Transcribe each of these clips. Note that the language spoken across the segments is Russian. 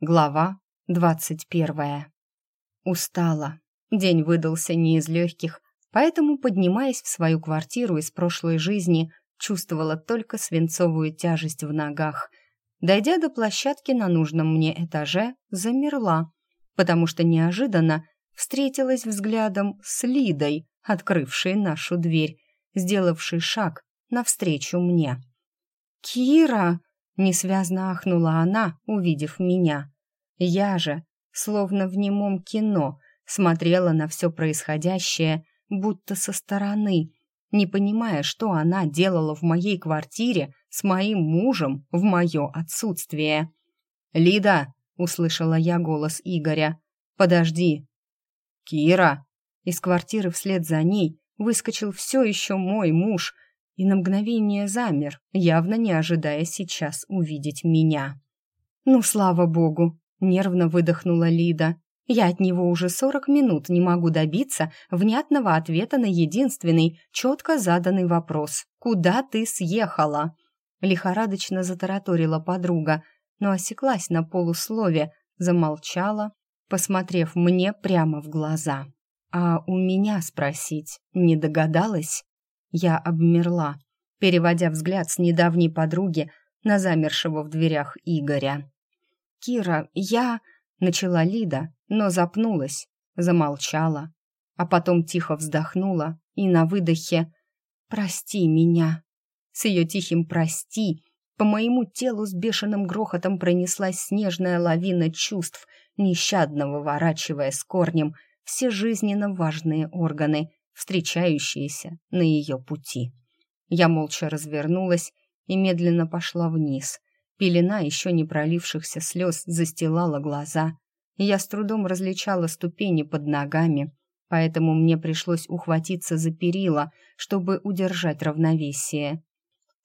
Глава двадцать первая. Устала. День выдался не из легких, поэтому, поднимаясь в свою квартиру из прошлой жизни, чувствовала только свинцовую тяжесть в ногах. Дойдя до площадки на нужном мне этаже, замерла, потому что неожиданно встретилась взглядом с Лидой, открывшей нашу дверь, сделавшей шаг навстречу мне. «Кира!» Несвязно ахнула она, увидев меня. Я же, словно в немом кино, смотрела на все происходящее, будто со стороны, не понимая, что она делала в моей квартире с моим мужем в мое отсутствие. «Лида!» — услышала я голос Игоря. «Подожди!» «Кира!» Из квартиры вслед за ней выскочил все еще мой муж — и на мгновение замер, явно не ожидая сейчас увидеть меня. «Ну, слава богу!» — нервно выдохнула Лида. «Я от него уже сорок минут не могу добиться внятного ответа на единственный, четко заданный вопрос. Куда ты съехала?» Лихорадочно затараторила подруга, но осеклась на полуслове, замолчала, посмотрев мне прямо в глаза. «А у меня спросить не догадалась?» Я обмерла, переводя взгляд с недавней подруги на замершего в дверях Игоря. «Кира, я...» — начала Лида, но запнулась, замолчала, а потом тихо вздохнула и на выдохе «Прости меня». С ее тихим «прости» по моему телу с бешеным грохотом пронеслась снежная лавина чувств, нещадно выворачивая с корнем все жизненно важные органы, встречающиеся на ее пути. Я молча развернулась и медленно пошла вниз. Пелена еще не пролившихся слез застилала глаза. Я с трудом различала ступени под ногами, поэтому мне пришлось ухватиться за перила, чтобы удержать равновесие.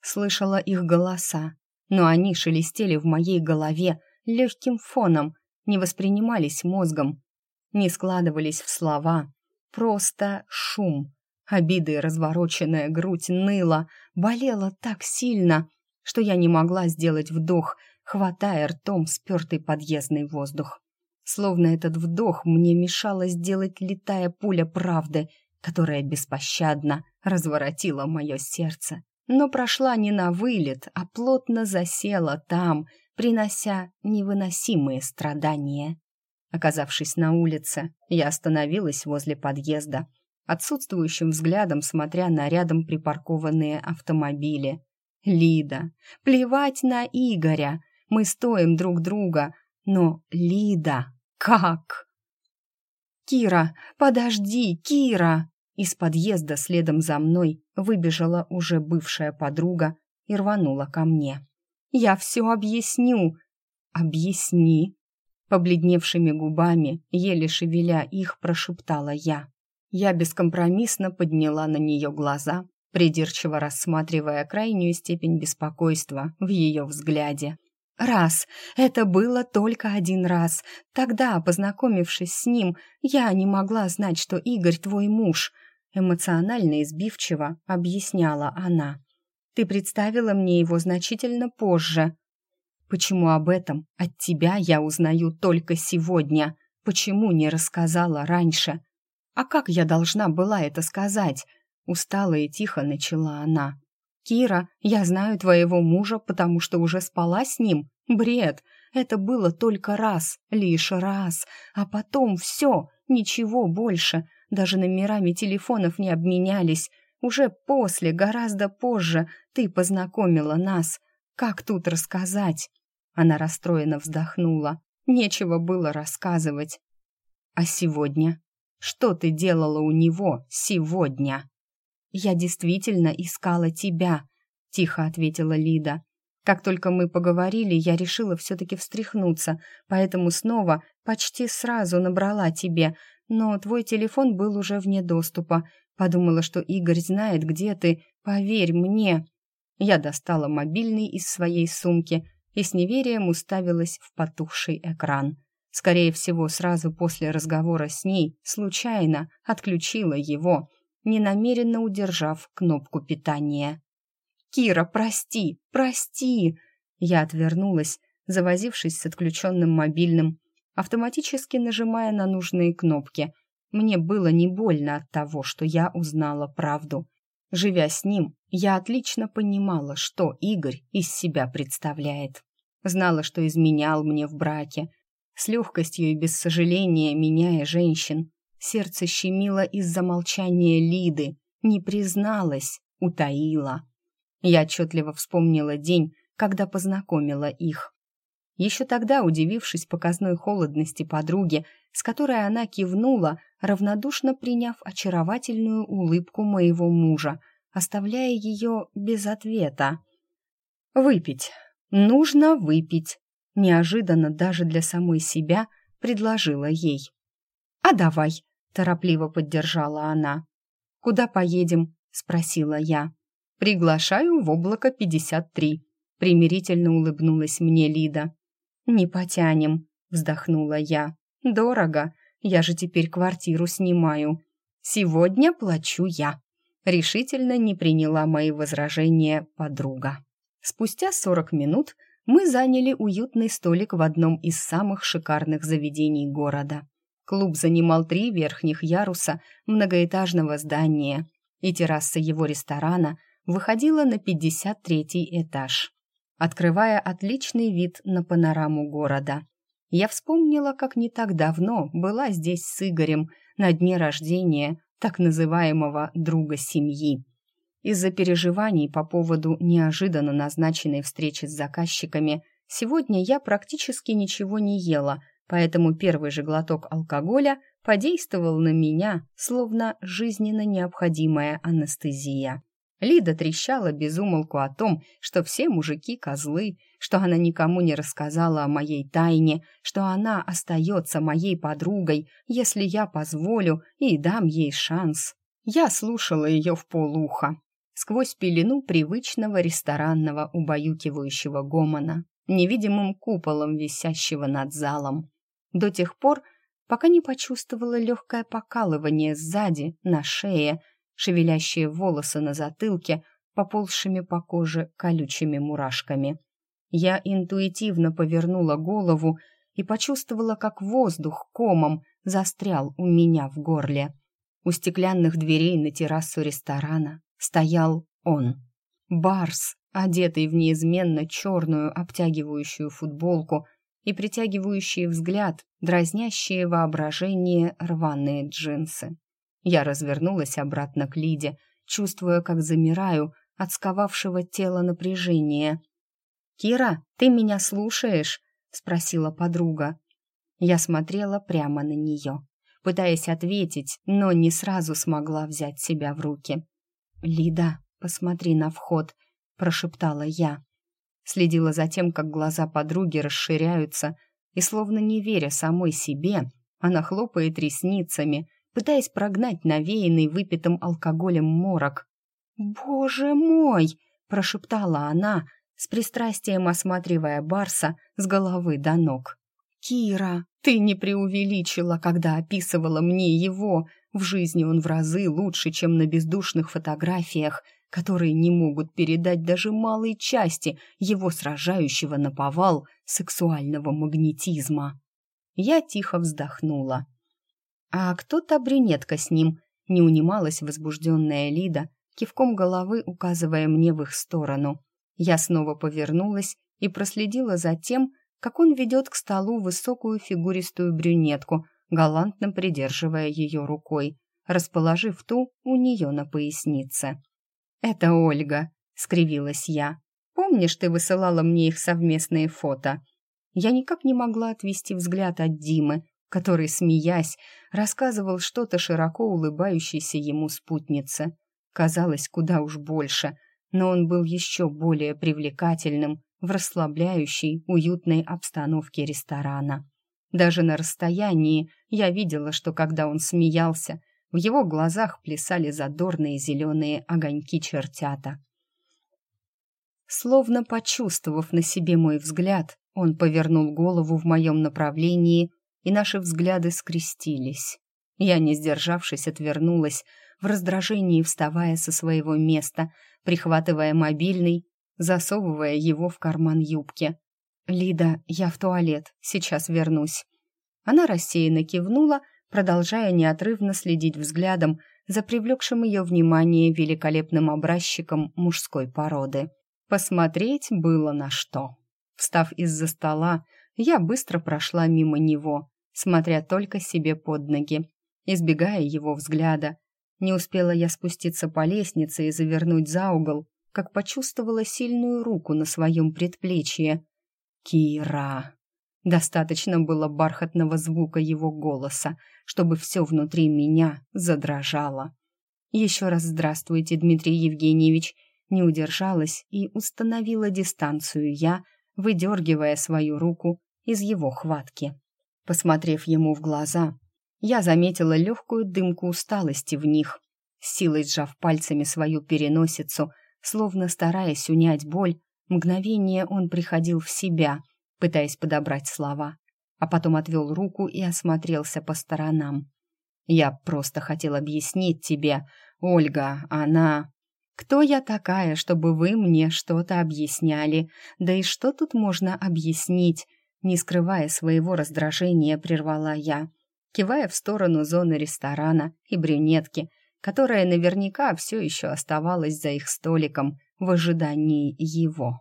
Слышала их голоса, но они шелестели в моей голове легким фоном, не воспринимались мозгом, не складывались в слова, Просто шум. Обидой развороченная грудь ныла, болела так сильно, что я не могла сделать вдох, хватая ртом спертый подъездный воздух. Словно этот вдох мне мешала сделать летая пуля правды, которая беспощадно разворотила мое сердце. Но прошла не на вылет, а плотно засела там, принося невыносимые страдания. Оказавшись на улице, я остановилась возле подъезда, отсутствующим взглядом смотря на рядом припаркованные автомобили. «Лида! Плевать на Игоря! Мы стоим друг друга! Но, Лида, как?» «Кира, подожди, Кира!» Из подъезда следом за мной выбежала уже бывшая подруга и рванула ко мне. «Я все объясню!» «Объясни!» Побледневшими губами, еле шевеля их, прошептала я. Я бескомпромиссно подняла на нее глаза, придирчиво рассматривая крайнюю степень беспокойства в ее взгляде. «Раз. Это было только один раз. Тогда, познакомившись с ним, я не могла знать, что Игорь твой муж», эмоционально избивчиво объясняла она. «Ты представила мне его значительно позже». Почему об этом от тебя я узнаю только сегодня? Почему не рассказала раньше? А как я должна была это сказать? Устала и тихо начала она. «Кира, я знаю твоего мужа, потому что уже спала с ним. Бред! Это было только раз, лишь раз. А потом все, ничего больше. Даже номерами телефонов не обменялись. Уже после, гораздо позже, ты познакомила нас. Как тут рассказать?» Она расстроенно вздохнула. Нечего было рассказывать. А сегодня? Что ты делала у него сегодня? Я действительно искала тебя, тихо ответила Лида. Как только мы поговорили, я решила все-таки встряхнуться, поэтому снова почти сразу набрала тебе, но твой телефон был уже вне доступа. Подумала, что Игорь знает, где ты. Поверь мне. Я достала мобильный из своей сумки и с неверием уставилась в потухший экран. Скорее всего, сразу после разговора с ней случайно отключила его, ненамеренно удержав кнопку питания. «Кира, прости, прости!» Я отвернулась, завозившись с отключенным мобильным, автоматически нажимая на нужные кнопки. Мне было не больно от того, что я узнала правду. Живя с ним, я отлично понимала, что Игорь из себя представляет. Знала, что изменял мне в браке, с легкостью и без сожаления меняя женщин. Сердце щемило из-за молчания Лиды, не призналась, утаила. Я отчетливо вспомнила день, когда познакомила их. Еще тогда, удивившись показной холодности подруги, с которой она кивнула, равнодушно приняв очаровательную улыбку моего мужа, оставляя ее без ответа. «Выпить. Нужно выпить», — неожиданно даже для самой себя предложила ей. «А давай», — торопливо поддержала она. «Куда поедем?» — спросила я. «Приглашаю в облако 53», — примирительно улыбнулась мне Лида. «Не потянем», — вздохнула я. «Дорого. Я же теперь квартиру снимаю. Сегодня плачу я». Решительно не приняла мои возражения подруга. Спустя сорок минут мы заняли уютный столик в одном из самых шикарных заведений города. Клуб занимал три верхних яруса многоэтажного здания, и терраса его ресторана выходила на 53-й этаж открывая отличный вид на панораму города. Я вспомнила, как не так давно была здесь с Игорем на дне рождения так называемого друга семьи. Из-за переживаний по поводу неожиданно назначенной встречи с заказчиками сегодня я практически ничего не ела, поэтому первый же глоток алкоголя подействовал на меня, словно жизненно необходимая анестезия. Лида трещала без умолку о том, что все мужики козлы, что она никому не рассказала о моей тайне, что она остается моей подругой, если я позволю и дам ей шанс. Я слушала ее в полуха, сквозь пелену привычного ресторанного убаюкивающего гомона, невидимым куполом висящего над залом. До тех пор, пока не почувствовала легкое покалывание сзади, на шее, шевелящие волосы на затылке, поползшими по коже колючими мурашками. Я интуитивно повернула голову и почувствовала, как воздух комом застрял у меня в горле. У стеклянных дверей на террасу ресторана стоял он. Барс, одетый в неизменно черную обтягивающую футболку и притягивающие взгляд, дразнящие воображение рваные джинсы. Я развернулась обратно к Лиде, чувствуя, как замираю от сковавшего тела напряжения. «Кира, ты меня слушаешь?» — спросила подруга. Я смотрела прямо на нее, пытаясь ответить, но не сразу смогла взять себя в руки. «Лида, посмотри на вход», — прошептала я. Следила за тем, как глаза подруги расширяются, и, словно не веря самой себе, она хлопает ресницами, пытаясь прогнать навеянный выпитым алкоголем морок. «Боже мой!» — прошептала она, с пристрастием осматривая Барса с головы до ног. «Кира, ты не преувеличила, когда описывала мне его. В жизни он в разы лучше, чем на бездушных фотографиях, которые не могут передать даже малой части его сражающего наповал сексуального магнетизма». Я тихо вздохнула. «А кто та брюнетка с ним?» — не унималась возбужденная Лида, кивком головы указывая мне в их сторону. Я снова повернулась и проследила за тем, как он ведет к столу высокую фигуристую брюнетку, галантно придерживая ее рукой, расположив ту у нее на пояснице. «Это Ольга», — скривилась я. «Помнишь, ты высылала мне их совместные фото?» Я никак не могла отвести взгляд от Димы, который, смеясь, рассказывал что-то широко улыбающейся ему спутнице. Казалось, куда уж больше, но он был еще более привлекательным в расслабляющей, уютной обстановке ресторана. Даже на расстоянии я видела, что когда он смеялся, в его глазах плясали задорные зеленые огоньки чертята. Словно почувствовав на себе мой взгляд, он повернул голову в моем направлении и наши взгляды скрестились. Я, не сдержавшись, отвернулась, в раздражении вставая со своего места, прихватывая мобильный, засовывая его в карман юбки. «Лида, я в туалет, сейчас вернусь». Она рассеянно кивнула, продолжая неотрывно следить взглядом за привлекшим ее внимание великолепным образчиком мужской породы. Посмотреть было на что. Встав из-за стола, я быстро прошла мимо него, смотря только себе под ноги, избегая его взгляда. Не успела я спуститься по лестнице и завернуть за угол, как почувствовала сильную руку на своем предплечье. «Кира!» Достаточно было бархатного звука его голоса, чтобы все внутри меня задрожало. «Еще раз здравствуйте, Дмитрий Евгеньевич!» Не удержалась и установила дистанцию я, выдергивая свою руку из его хватки. Посмотрев ему в глаза, я заметила легкую дымку усталости в них, силой сжав пальцами свою переносицу, словно стараясь унять боль, мгновение он приходил в себя, пытаясь подобрать слова, а потом отвел руку и осмотрелся по сторонам. «Я просто хотел объяснить тебе, Ольга, она...» «Кто я такая, чтобы вы мне что-то объясняли? Да и что тут можно объяснить?» Не скрывая своего раздражения, прервала я, кивая в сторону зоны ресторана и брюнетки, которая наверняка все еще оставалась за их столиком в ожидании его.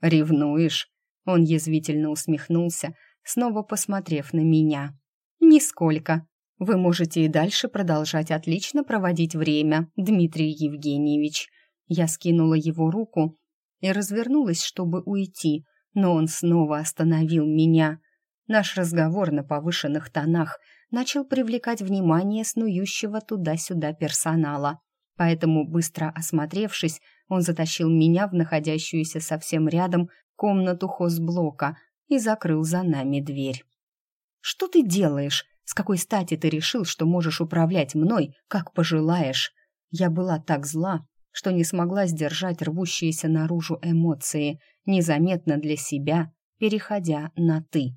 «Ревнуешь?» Он язвительно усмехнулся, снова посмотрев на меня. «Нисколько. Вы можете и дальше продолжать отлично проводить время, Дмитрий Евгеньевич». Я скинула его руку и развернулась, чтобы уйти, но он снова остановил меня. Наш разговор на повышенных тонах начал привлекать внимание снующего туда-сюда персонала. Поэтому, быстро осмотревшись, он затащил меня в находящуюся совсем рядом комнату хозблока и закрыл за нами дверь. «Что ты делаешь? С какой стати ты решил, что можешь управлять мной, как пожелаешь?» Я была так зла, что не смогла сдержать рвущиеся наружу эмоции, незаметно для себя, переходя на «ты».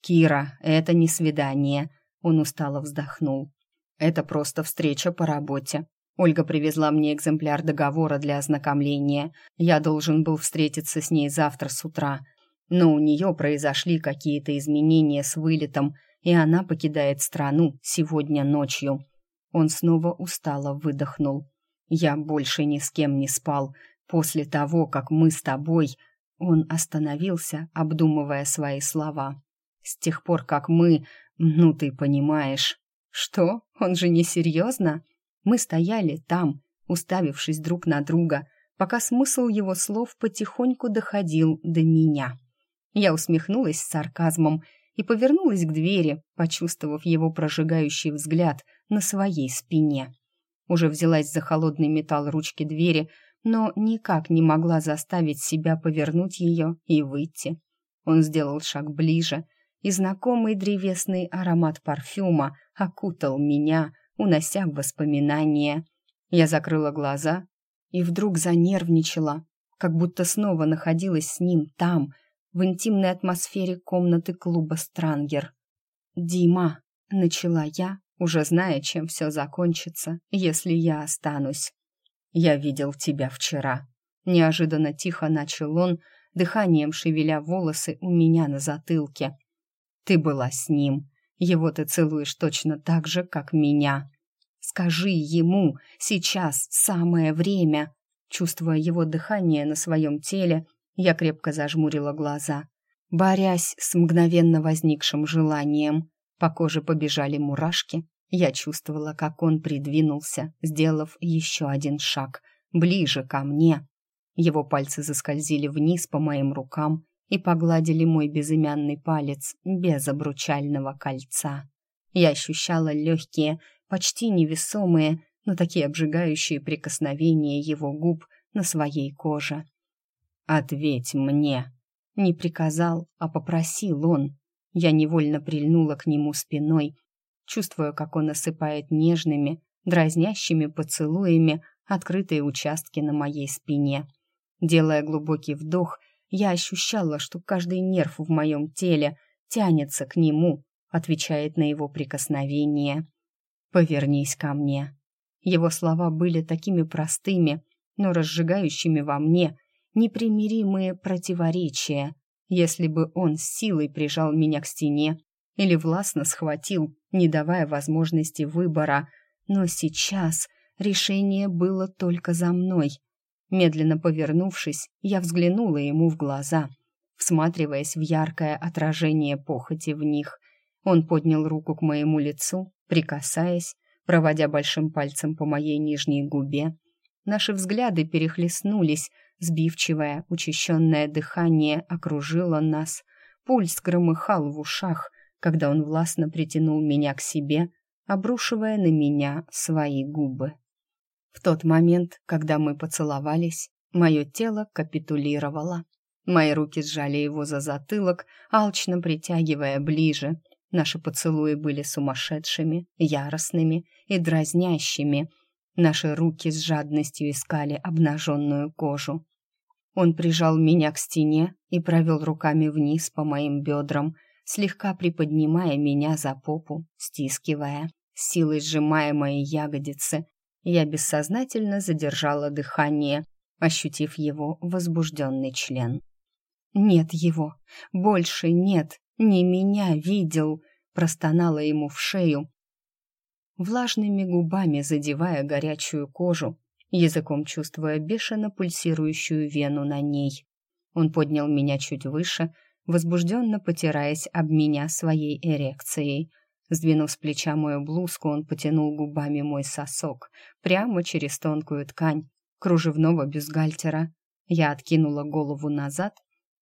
«Кира, это не свидание», — он устало вздохнул. «Это просто встреча по работе. Ольга привезла мне экземпляр договора для ознакомления. Я должен был встретиться с ней завтра с утра, но у нее произошли какие-то изменения с вылетом, и она покидает страну сегодня ночью». Он снова устало выдохнул. Я больше ни с кем не спал. После того, как мы с тобой...» Он остановился, обдумывая свои слова. «С тех пор, как мы... Ну, ты понимаешь...» «Что? Он же не серьезно?» Мы стояли там, уставившись друг на друга, пока смысл его слов потихоньку доходил до меня. Я усмехнулась с сарказмом и повернулась к двери, почувствовав его прожигающий взгляд на своей спине. Уже взялась за холодный металл ручки двери, но никак не могла заставить себя повернуть ее и выйти. Он сделал шаг ближе, и знакомый древесный аромат парфюма окутал меня, унося в воспоминания. Я закрыла глаза и вдруг занервничала, как будто снова находилась с ним там, в интимной атмосфере комнаты клуба «Странгер». «Дима», — начала я, уже зная, чем все закончится, если я останусь. «Я видел тебя вчера», — неожиданно тихо начал он, дыханием шевеля волосы у меня на затылке. «Ты была с ним. Его ты целуешь точно так же, как меня. Скажи ему, сейчас самое время». Чувствуя его дыхание на своем теле, я крепко зажмурила глаза, борясь с мгновенно возникшим желанием. По коже побежали мурашки. Я чувствовала, как он придвинулся, сделав еще один шаг, ближе ко мне. Его пальцы заскользили вниз по моим рукам и погладили мой безымянный палец без обручального кольца. Я ощущала легкие, почти невесомые, но такие обжигающие прикосновения его губ на своей коже. «Ответь мне!» Не приказал, а попросил он. Я невольно прильнула к нему спиной, чувствуя, как он осыпает нежными, дразнящими поцелуями открытые участки на моей спине. Делая глубокий вдох, я ощущала, что каждый нерв в моем теле тянется к нему, отвечает на его прикосновение. «Повернись ко мне». Его слова были такими простыми, но разжигающими во мне непримиримые противоречия. если бы он с силой прижал меня к стене или властно схватил, не давая возможности выбора. Но сейчас решение было только за мной. Медленно повернувшись, я взглянула ему в глаза, всматриваясь в яркое отражение похоти в них. Он поднял руку к моему лицу, прикасаясь, проводя большим пальцем по моей нижней губе. Наши взгляды перехлестнулись, сбивчивое, учащенное дыхание окружило нас. Пульс громыхал в ушах, когда он властно притянул меня к себе, обрушивая на меня свои губы. В тот момент, когда мы поцеловались, мое тело капитулировало. Мои руки сжали его за затылок, алчно притягивая ближе. Наши поцелуи были сумасшедшими, яростными и дразнящими. Наши руки с жадностью искали обнаженную кожу. Он прижал меня к стене и провел руками вниз по моим бедрам, слегка приподнимая меня за попу, стискивая, силой сжимая мои ягодицы. Я бессознательно задержала дыхание, ощутив его возбужденный член. «Нет его, больше нет, не меня видел», простонала ему в шею, влажными губами задевая горячую кожу, языком чувствуя бешено пульсирующую вену на ней. Он поднял меня чуть выше, возбужденно потираясь об меня своей эрекцией. Сдвинув с плеча мою блузку, он потянул губами мой сосок прямо через тонкую ткань кружевного бюстгальтера. Я откинула голову назад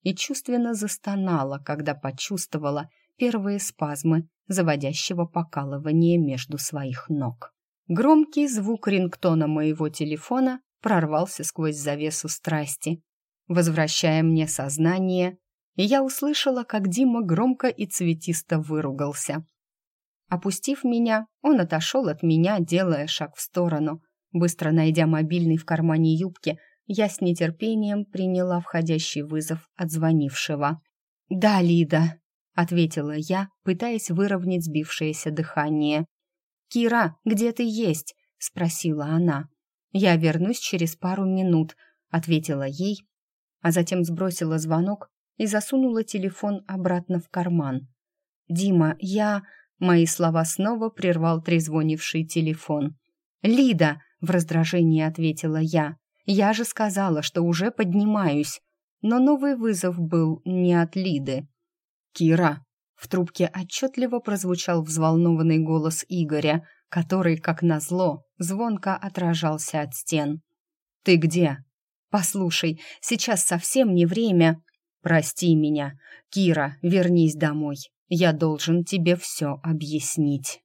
и чувственно застонала, когда почувствовала первые спазмы заводящего покалывания между своих ног. Громкий звук рингтона моего телефона прорвался сквозь завесу страсти, возвращая мне сознание, и я услышала, как Дима громко и цветисто выругался. Опустив меня, он отошел от меня, делая шаг в сторону. Быстро найдя мобильный в кармане юбки, я с нетерпением приняла входящий вызов от звонившего. «Да, Лида», — ответила я, пытаясь выровнять сбившееся дыхание. «Кира, где ты есть?» — спросила она. «Я вернусь через пару минут», — ответила ей, а затем сбросила звонок и засунула телефон обратно в карман. «Дима, я...» — мои слова снова прервал трезвонивший телефон. «Лида!» — в раздражении ответила я. «Я же сказала, что уже поднимаюсь». Но новый вызов был не от Лиды. «Кира!» В трубке отчетливо прозвучал взволнованный голос Игоря, который, как назло, звонко отражался от стен. «Ты где?» «Послушай, сейчас совсем не время...» «Прости меня. Кира, вернись домой. Я должен тебе все объяснить».